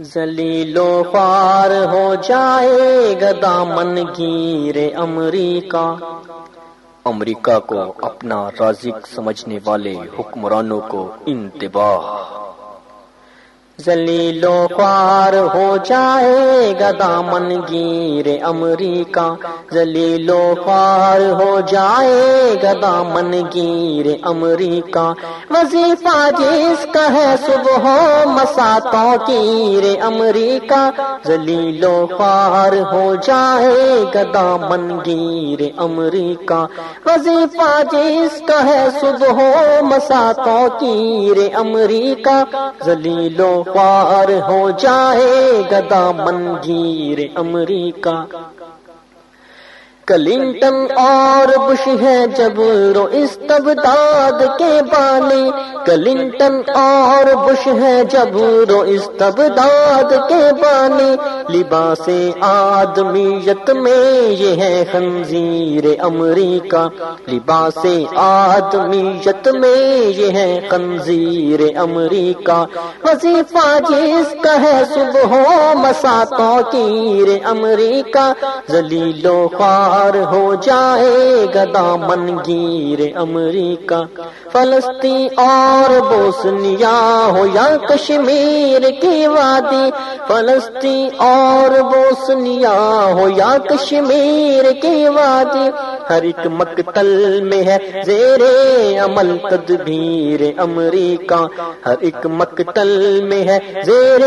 زلیلو خوار ہو جائے گا دامن گیر امریکہ۔ امریکہ کو اپنا رازق سمجھنے والے حکمرانوں کو انتباہ۔ زلیلو خوار ہو جائے گا دامن گیر امریکہ۔ زلیلو خوار ہو جائے گا دامن گیر امریکہ۔ وظیفہ جس کا ہے صبح مساتوں گیر امریکہ۔ زلیلو خوار ہو جائے گا دامن گیر امریکہ۔ وظیفہ جس کا ہے صبح مساتوں گیر امریکہ۔ زلیلو پار ہو جائے گدا منگیر امریکہ۔ کلنٹن اور بش ہے جب رو استبداد کے بانی کلنٹن اور بش ہے جب رو استبداد کے بانی لباس آدمیت میں یہ ہے خنزیر امریکہ۔ لباس آدمیت میں یہ ہے خنزیر امریکہ۔ وظیفہ جس کا ہے صبح مساتوں کیر امریکہ زلیلو خواب ہو جائے گا دامن گیر امریکہ، فلسطین اور بوسنیا ہو یا کشمیر کی وادی، فلسطین اور بوسنیا ہو یا کشمیر کی وادی۔ ہر ایک مقتل میں ہے زیر عمل تدبیر امریکہ۔ ہر ایک مقتل میں ہے زیر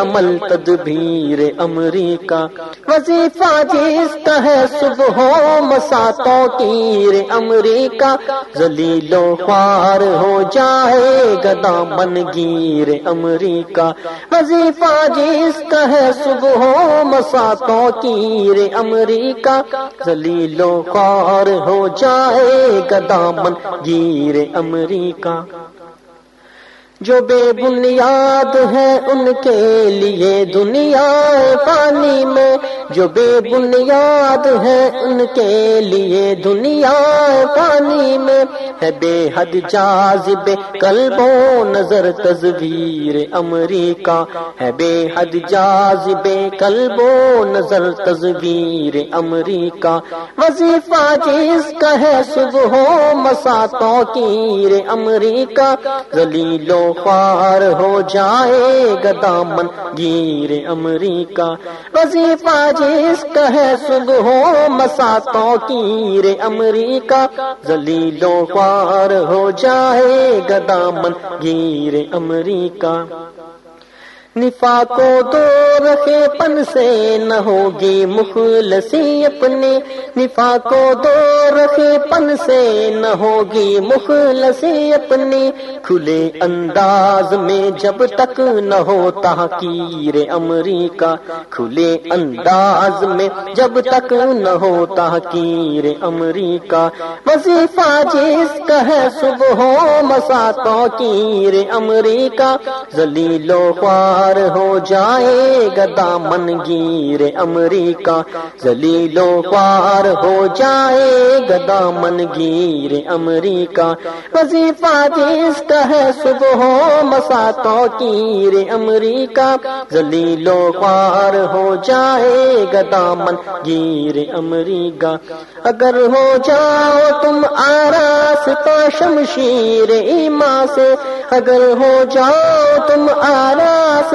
عمل تدبیر امریکہ۔ وظیفہ جس کا ہے صبح ہو مساتوں تیر امریکہ زلیلو خوار ہو جائے گدا من گیر امریکہ۔ وظیفہ جس کا ہے صبح ہو مساتوں تیر امریکہ۔ زلیلو خوار ہو جائے گدا من گیر امریکہ۔ جو بے بنیاد ہے ان کے لیے دنیا پانی میں جو بے بنیاد ہے ان کے لیے دنیا پانی میں ہے بے حد جازب قلب نظر تصویر امریکہ ہے بے حد جازب قلب نظر تصویر امریکہ وظیفہ جس کا ہے صبح مساتوں کی امریکہ ذلیلو خوار ہو جائے گا دامن گیر امریکہ وظیفہ جس کا ہے صبح مساتوں کی امریکہ زلیلوں خوار ہو جائے گدامن گیر امریکہ۔ نفا کو دو رکھے پن سے نہ ہوگی مخلصی اپنے نفا کو دو رکھے پن سے نہ ہوگی مخلصی اپنی۔ کھلے انداز میں جب تک نہ ہو تحقیر امریکہ۔ کھلے انداز میں جب تک نہ ہو تحقیر امریکہ۔ وظیفہ جس کا ہے صبح مساتوں کیر امریکہ ذلیلو خوار ہو جائے گا دامن گیر امریکہ زلیلو پار ہو جائے گا دامن گیر امریکہ۔ وظیفہ جس کا ہے صبح مساتوں کیر امریکہ۔ زلیلو پار ہو جائے گا دامن گیر امریکہ۔ اگر ہو جاؤ تم آراس تو شمشیر ایما سے، اگر ہو جاؤ تم آراس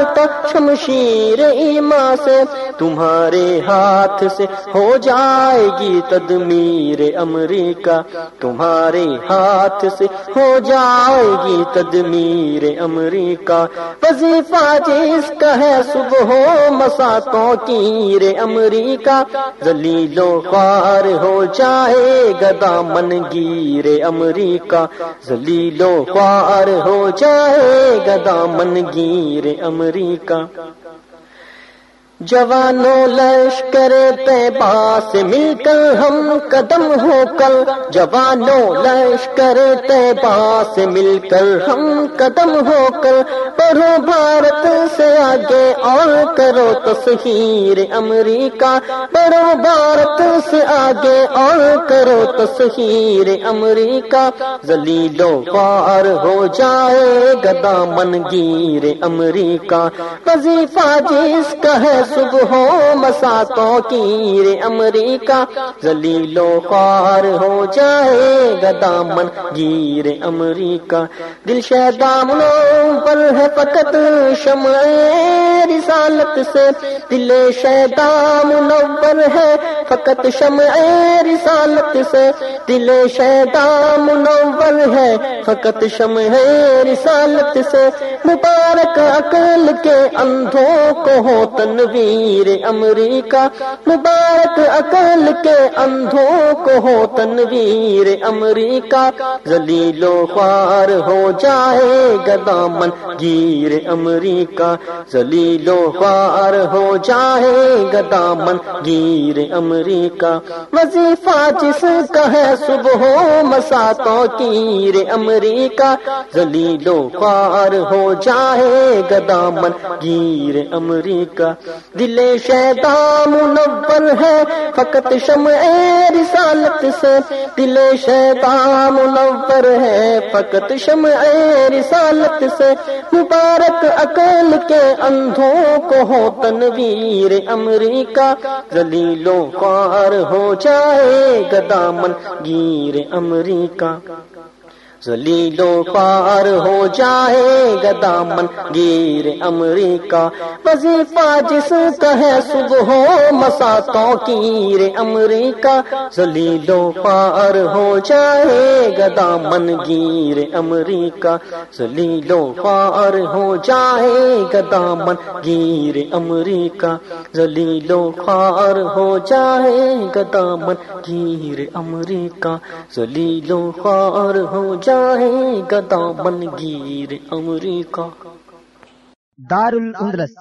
شمشیر ایما سے تمہارے ہاتھ سے ہو جائے گی تدمیر امریکہ تمہارے ہاتھ سے ہو جائے گی تدمیر امریکہ وظیفہ جس کا ہے صبح مساتوں کی امریکہ ذلیلو خوار ہو جائے گدا من گیر امریکہ ذلیلو خوار ہو جائے گدا من گیر امریکہ جوانوں لشکر طیبہ سے مل کر ہم قدم ہو کر۔ جوانوں لشکر طیبہ سے مل کر ہم قدم ہو کر۔ پڑھو بھارت سے آگے اور کرو تصہیر امریکہ۔ بڑو بھارت سے آگے اور کرو تصہیر امریکہ۔ زلیلو پار ہو جائے گدا من گیر امریکہ۔ وظیفہ جس کا ہے صبح مساتوں کیر امریکہ زلیل و خوار ہو جائے گا دامن گیر امریکہ۔ دل شہدام پر ہے فقط شمع رسالت سے۔ دل شہدام منور ہے فقط شمع رسالت سے دل شہدام منور ہے۔ فقط شمع رسالت سے مبارک عقل کے اندھوں کو ہو تنویر امریکہ۔ مبارک عقل کے اندھوں کو ہو تنویر امریکہ۔ زلیلو خوار ہو جائے گدامن گیر امریکہ۔ زلیلو خوار ہو جائے گدامن گیر امریکہ۔ وظیفہ جس کا ہے صبح مساتوں کیر امریکہ۔ زلیلو خوار ہو جائے گدامن گیر امریکہ۔ دل شیطان منور ہے فقط شمع رسالت سے۔ دل شیطان منور ہے فقط شمع رسالت سے۔ مبارک عقل کے اندھوں کو ہو تنویر امریکہ۔ زلیلو خوار ہو جائے گدامن گیر امریکہ۔ زلیلو پار ہو جائے گدامن گیر امریکہ۔ وظیفہ جس کا ہے صبح مساتوں کیر امریکہ۔ زلیلو پار ہو جائے گدامن گیر امریکہ۔ زلیلو پار ہو جائے گدامن گیر امریکہ۔ زلیلو پار ہو جائے گدامن گیر امریکہ۔ زلیلو پار ہو جائے گدا بن گیر امریکہ۔ دار الاندلس